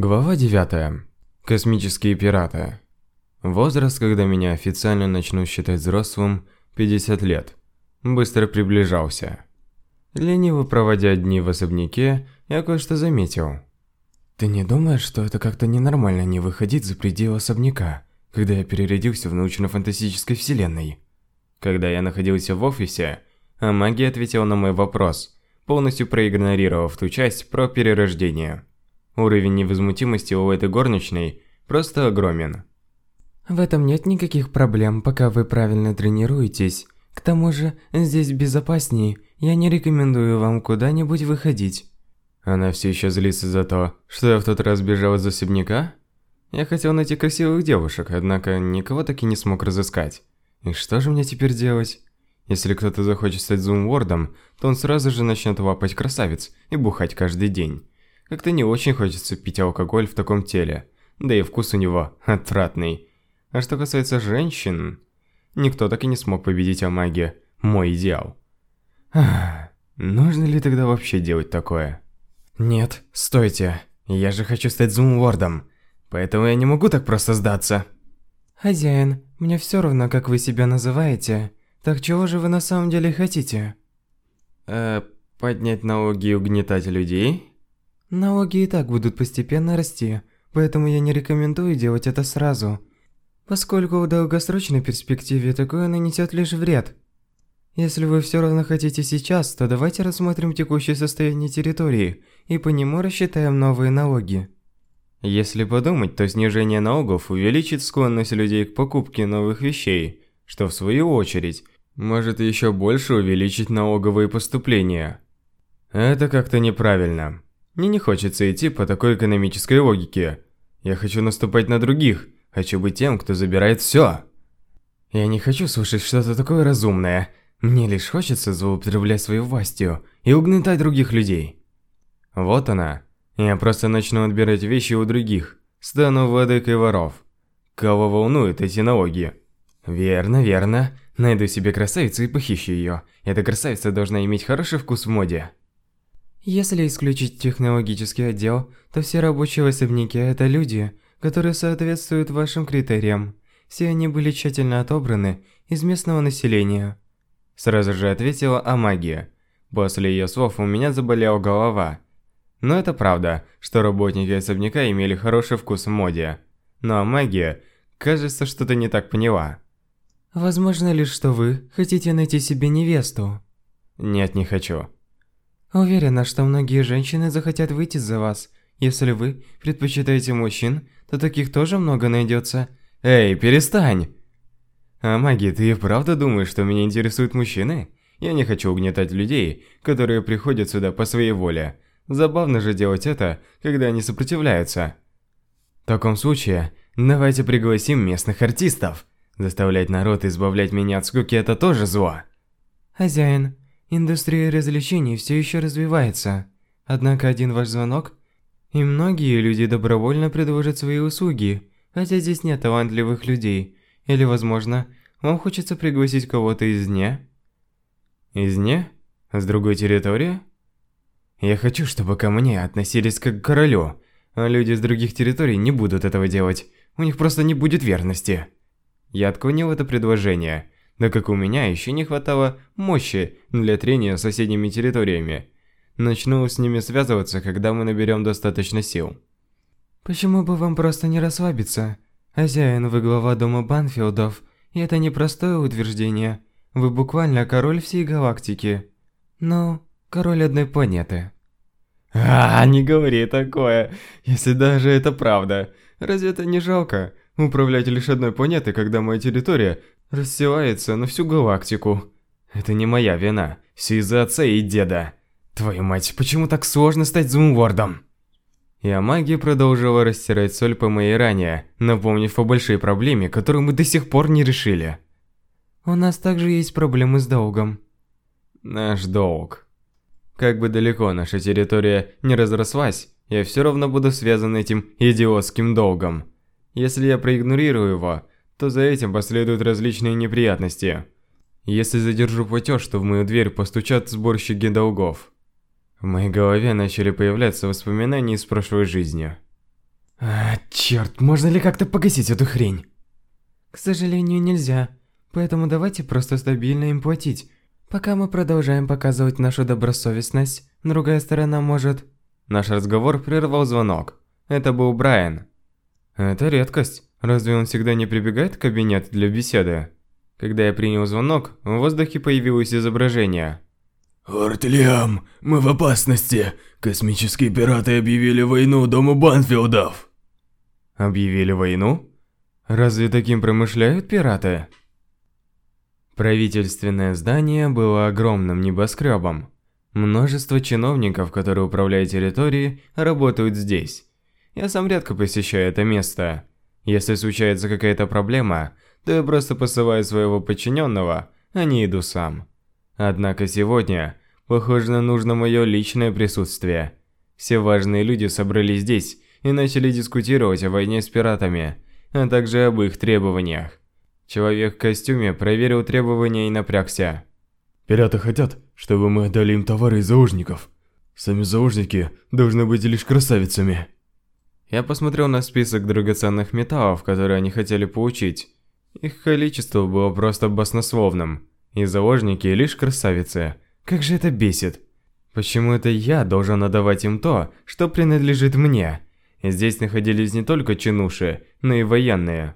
Глава 9. Космические пираты. Возраст, когда меня официально начнут считать взрослым, 50 лет, быстро приближался. Лениво проводя дни в особняке, я кое-что заметил. Ты не думаешь, что это как-то ненормально не выходить за пределы особняка, когда я переродился в научно-фантастической вселенной? Когда я находился в офисе, а магия ответила на мой вопрос, полностью проигнорировав ту часть про перерождение. Уровень невозмутимости у этой горничной просто огромен. В этом нет никаких проблем, пока вы правильно тренируетесь. К тому же, здесь безопаснее, я не рекомендую вам куда-нибудь выходить. Она все еще злится за то, что я в тот раз бежал из особняка? Я хотел найти красивых девушек, однако никого так и не смог разыскать. И что же мне теперь делать? Если кто-то захочет стать зумвордом, то он сразу же начнет лапать красавиц и бухать каждый день. Как-то не очень хочется пить алкоголь в таком теле, да и вкус у него отвратный. А что касается женщин, никто так и не смог победить Амаги, мой идеал. Ах, нужно ли тогда вообще делать такое? Нет, стойте, я же хочу стать зумвордом, поэтому я не могу так просто сдаться. Хозяин, мне все равно, как вы себя называете. Так чего же вы на самом деле хотите? Э, поднять налоги и угнетать людей? Налоги и так будут постепенно расти, поэтому я не рекомендую делать это сразу, поскольку в долгосрочной перспективе такое нанесет лишь вред. Если вы все равно хотите сейчас, то давайте рассмотрим текущее состояние территории и по нему рассчитаем новые налоги. Если подумать, то снижение налогов увеличит склонность людей к покупке новых вещей, что в свою очередь может еще больше увеличить налоговые поступления. Это как-то неправильно. Мне не хочется идти по такой экономической логике. Я хочу наступать на других, хочу быть тем, кто забирает все. Я не хочу слушать что-то такое разумное. Мне лишь хочется злоупотреблять своей властью и угнетать других людей. Вот она. Я просто начну отбирать вещи у других, стану владыкой воров. Кого волнуют эти налоги? Верно, верно. Найду себе красавицу и похищу ее. Эта красавица должна иметь хороший вкус в моде. Если исключить технологический отдел, то все рабочие в особняке – это люди, которые соответствуют вашим критериям. Все они были тщательно отобраны из местного населения. Сразу же ответила Амагия. После ее слов у меня заболела голова. Но это правда, что работники особняка имели хороший вкус в моде. Но Амагия, кажется, что-то не так поняла. Возможно ли, что вы хотите найти себе невесту? Нет, не хочу. Уверена, что многие женщины захотят выйти за вас. Если вы предпочитаете мужчин, то таких тоже много найдется. Эй, перестань! А маги, ты и правда думаешь, что меня интересуют мужчины? Я не хочу угнетать людей, которые приходят сюда по своей воле. Забавно же делать это, когда они сопротивляются. В таком случае, давайте пригласим местных артистов. Заставлять народ избавлять меня от скуки – это тоже зло. Хозяин, Индустрия развлечений все еще развивается. Однако один ваш звонок, и многие люди добровольно предложат свои услуги, хотя здесь нет талантливых людей. Или, возможно, вам хочется пригласить кого-то извне? Извне? С другой территории? Я хочу, чтобы ко мне относились как к королю, а люди с других территорий не будут этого делать. У них просто не будет верности. Я отклонил это предложение, да как у меня еще не хватало мощи для трения с соседними территориями. Начну с ними связываться, когда мы наберем достаточно сил. Почему бы вам просто не расслабиться? Хозяин, вы глава дома Банфилдов, и это не простое утверждение. Вы буквально король всей галактики. Ну, король одной планеты. А, не говори такое, если даже это правда. Разве это не жалко? Управлять лишь одной планетой, когда моя территория расстилается на всю галактику. Это не моя вина, все из-за отца и деда. Твою мать, почему так сложно стать зумвордом? И Амаги продолжила растирать соль по моей ране, напомнив о большой проблеме, которую мы до сих пор не решили. У нас также есть проблемы с долгом. Наш долг. Как бы далеко наша территория не разрослась, я все равно буду связан этим идиотским долгом. Если я проигнорирую его, то за этим последуют различные неприятности. Если задержу платеж, то в мою дверь постучат сборщики долгов. В моей голове начали появляться воспоминания из прошлой жизни. А, черт, можно ли как-то погасить эту хрень? К сожалению, нельзя. Поэтому давайте просто стабильно им платить. Пока мы продолжаем показывать нашу добросовестность, другая сторона может... Наш разговор прервал звонок. Это был Брайан. Это редкость. Разве он всегда не прибегает в кабинет для беседы? Когда я принял звонок, в воздухе появилось изображение. «Ортлиам, мы в опасности. Космические пираты объявили войну Дому Банфилдов». Объявили войну? Разве таким промышляют пираты? Правительственное здание было огромным небоскребом. Множество чиновников, которые управляют территорией, работают здесь. Я сам редко посещаю это место. Если случается какая-то проблема, то я просто посылаю своего подчиненного, а не иду сам. Однако сегодня, похоже, нужно мое личное присутствие. Все важные люди собрались здесь и начали дискутировать о войне с пиратами, а также об их требованиях. Человек в костюме проверил требования и напрягся. Пираты хотят, чтобы мы отдали им товары из заложников. Сами заложники должны быть лишь красавицами. Я посмотрел на список драгоценных металлов, которые они хотели получить. Их количество было просто баснословным. И заложники лишь красавицы. Как же это бесит. Почему это я должен отдавать им то, что принадлежит мне? Здесь находились не только чинуши, но и военные.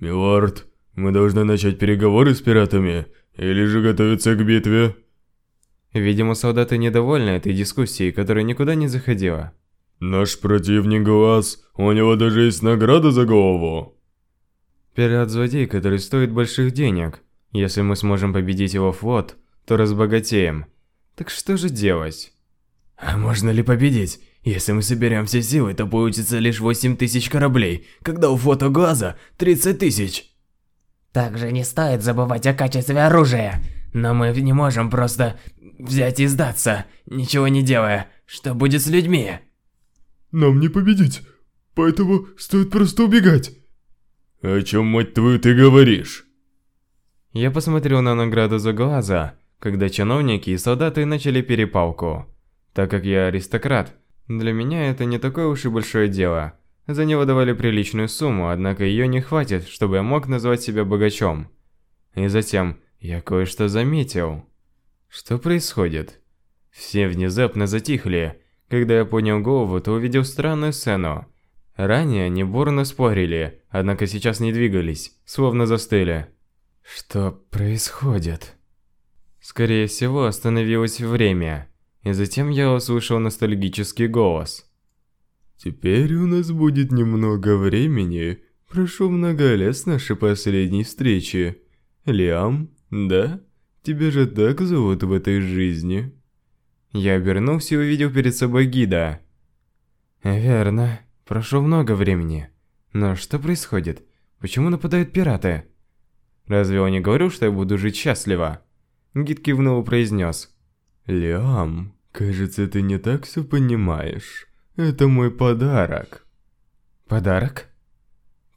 Милорд, мы должны начать переговоры с пиратами, или же готовиться к битве? Видимо, солдаты недовольны этой дискуссией, которая никуда не заходила. Наш противник Глаз, у него даже есть награда за голову. Пират-злодей, который стоит больших денег. Если мы сможем победить его флот, то разбогатеем. Так что же делать? А можно ли победить? Если мы соберем все силы, то получится лишь 8 тысяч кораблей, когда у фото Глаза 30 тысяч. Также не стоит забывать о качестве оружия. Но мы не можем просто взять и сдаться, ничего не делая. Что будет с людьми? Нам не победить, поэтому стоит просто убегать. О чем, мать твою, ты говоришь? Я посмотрел на награду за глаза, когда чиновники и солдаты начали перепалку. Так как я аристократ, для меня это не такое уж и большое дело. За него давали приличную сумму, однако ее не хватит, чтобы я мог назвать себя богачом. И затем я кое-что заметил. Что происходит? Все внезапно затихли. Когда я поднял голову, то увидел странную сцену. Ранее они бурно спорили, однако сейчас не двигались, словно застыли. Что происходит? Скорее всего, остановилось время. И затем я услышал ностальгический голос. Теперь у нас будет немного времени. Прошу много лет с нашей последней встречи. Лиам, да? Тебя же так зовут в этой жизни. Я обернулся и увидел перед собой гида. Верно. Прошло много времени. Но что происходит? Почему нападают пираты? Разве он не говорил, что я буду жить счастливо? Гид кивнул и произнес. Лиам, кажется, ты не так все понимаешь. Это мой подарок. Подарок?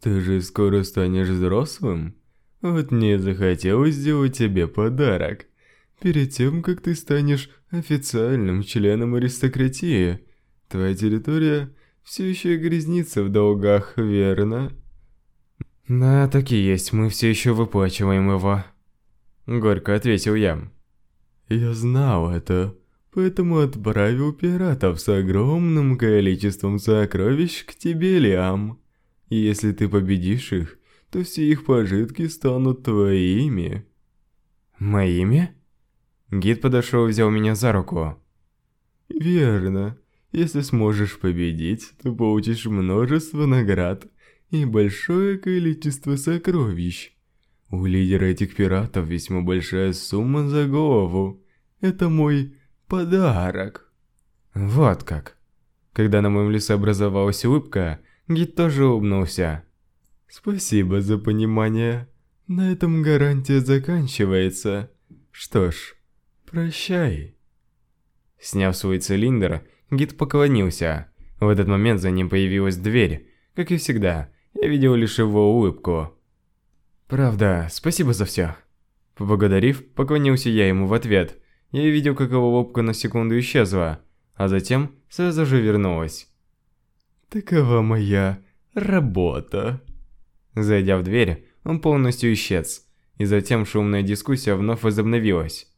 Ты же скоро станешь взрослым. Вот мне захотелось сделать тебе подарок. Перед тем, как ты станешь официальным членом аристократии, твоя территория все еще грязнится в долгах, верно? Да, так и есть, мы все еще выплачиваем его. Горько ответил я. Я знал это поэтому отправил пиратов с огромным количеством сокровищ к тебе, Лиам. Если ты победишь их, то все их пожитки станут твоими. Моими? Гид подошел и взял меня за руку. Верно. Если сможешь победить, то получишь множество наград и большое количество сокровищ. У лидера этих пиратов весьма большая сумма за голову. Это мой Подарок. Вот как. Когда на моем лице образовалась улыбка, гид тоже улыбнулся. Спасибо за понимание. На этом гарантия заканчивается. Что ж, прощай. Сняв свой цилиндр, гид поклонился. В этот момент за ним появилась дверь. Как и всегда, я видел лишь его улыбку. Правда, спасибо за все. Поблагодарив, поклонился я ему в ответ – я видел, как его лобка на секунду исчезла, а затем сразу же вернулась. Такова моя работа. Зайдя в дверь, он полностью исчез, и затем шумная дискуссия вновь возобновилась.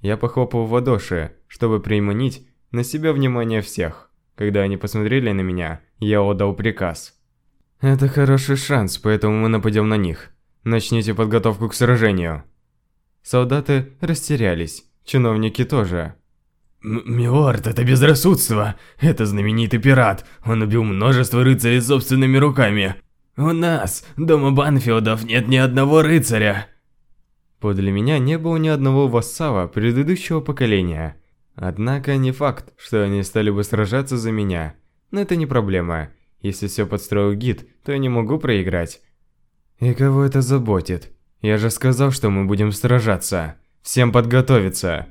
Я похлопал в ладоши, чтобы приманить на себя внимание всех. Когда они посмотрели на меня, я отдал приказ. Это хороший шанс, поэтому мы нападем на них. Начните подготовку к сражению. Солдаты растерялись, чиновники тоже. Милорд, это безрассудство. Это знаменитый пират. Он убил множество рыцарей собственными руками. У нас, дома Банфилдов, нет ни одного рыцаря. Подле меня не было ни одного вассала предыдущего поколения. Однако не факт, что они стали бы сражаться за меня. Но это не проблема. Если все подстроил гид, то я не могу проиграть. И кого это заботит? Я же сказал, что мы будем сражаться. Всем подготовиться.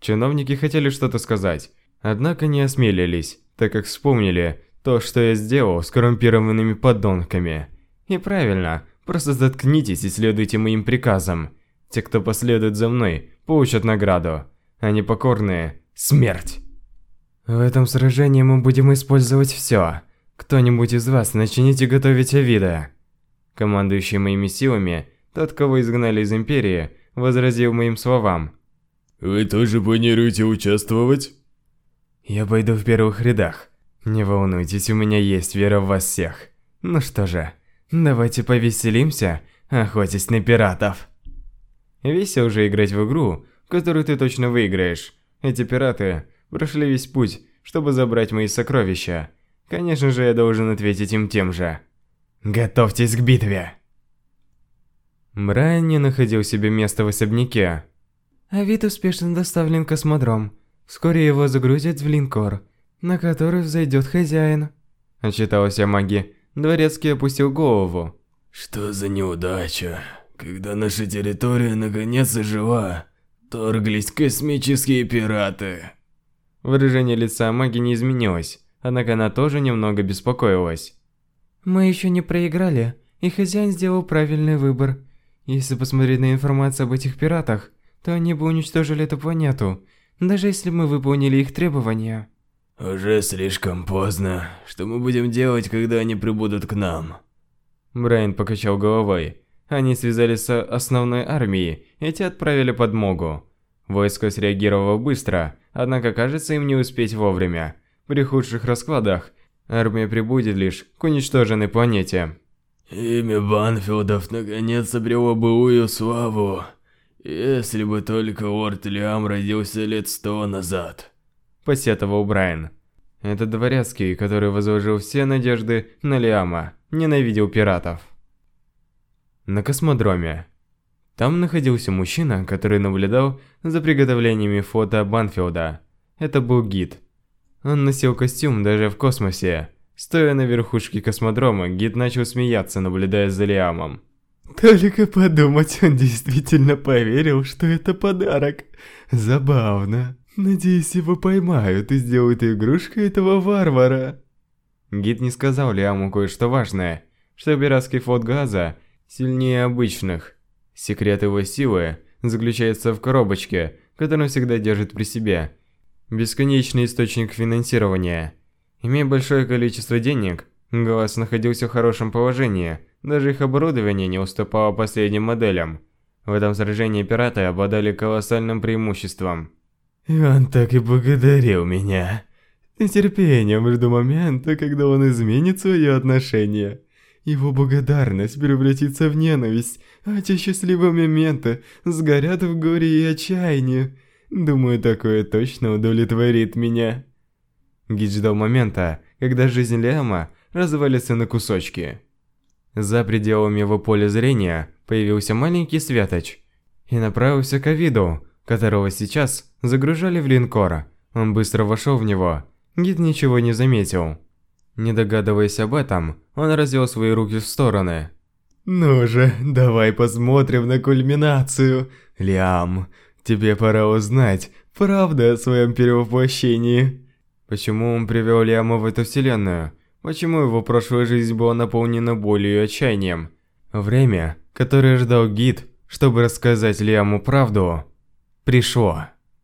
Чиновники хотели что-то сказать, однако не осмелились, так как вспомнили то, что я сделал с коррумпированными подонками. И правильно, просто заткнитесь и следуйте моим приказам. Те, кто последует за мной, получат награду, а непокорные – смерть. В этом сражении мы будем использовать все. Кто-нибудь из вас начните готовить Авида. Командующий моими силами, тот, кого изгнали из Империи, возразил моим словам. Вы тоже планируете участвовать? Я пойду в первых рядах. Не волнуйтесь, у меня есть вера в вас всех. Ну что же, давайте повеселимся, охотясь на пиратов. Весело уже играть в игру, в которую ты точно выиграешь. Эти пираты прошли весь путь, чтобы забрать мои сокровища. Конечно же, я должен ответить им тем же. Готовьтесь к битве! Брайан не находил себе места в особняке. Авид успешно доставлен в космодром. Вскоре его загрузят в линкор, на который взойдет хозяин. Отчиталась о маге. Дворецкий опустил голову. Что за неудача? Когда наша территория наконец ожила, торглись космические пираты. Выражение лица маги не изменилось, однако она тоже немного беспокоилась. Мы еще не проиграли, и хозяин сделал правильный выбор. Если посмотреть на информацию об этих пиратах, то они бы уничтожили эту планету, даже если мы выполнили их требования. Уже слишком поздно. Что мы будем делать, когда они прибудут к нам? Брайан покачал головой. Они связались с основной армией, и те отправили подмогу. Войско среагировало быстро, однако кажется им не успеть вовремя. При худших раскладах армия прибудет лишь к уничтоженной планете. Имя Банфилдов наконец обрело былую славу. Если бы только Орт Лиам родился лет сто назад. Посетовал Брайан. Это дворецкий, который возложил все надежды на Лиама, ненавидел пиратов на космодроме. Там находился мужчина, который наблюдал за приготовлениями фото Банфилда. Это был гид. Он носил костюм даже в космосе. Стоя на верхушке космодрома, гид начал смеяться, наблюдая за Лиамом. Только подумать, он действительно поверил, что это подарок. Забавно. Надеюсь, его поймают и сделают игрушкой этого варвара. Гид не сказал Лиаму кое-что важное, что пиратский флот Газа сильнее обычных. Секрет его силы заключается в коробочке, которую он всегда держит при себе. Бесконечный источник финансирования. Имея большое количество денег, Глаз находился в хорошем положении, даже их оборудование не уступало последним моделям. В этом сражении пираты обладали колоссальным преимуществом. И он так и благодарил меня. С нетерпением жду момента, когда он изменит свое отношение. Его благодарность превратится в ненависть, а те счастливые моменты сгорят в горе и отчаянии. Думаю, такое точно удовлетворит меня. Гид ждал момента, когда жизнь Лиама развалится на кусочки. За пределами его поля зрения появился маленький Светоч и направился к Авиду, которого сейчас загружали в линкор. Он быстро вошел в него. Гид ничего не заметил. Не догадываясь об этом, он развел свои руки в стороны. «Ну же, давай посмотрим на кульминацию. Лиам, тебе пора узнать правду о своем перевоплощении». Почему он привел Лиама в эту вселенную? Почему его прошлая жизнь была наполнена болью и отчаянием? Время, которое ждал гид, чтобы рассказать Лиаму правду, пришло.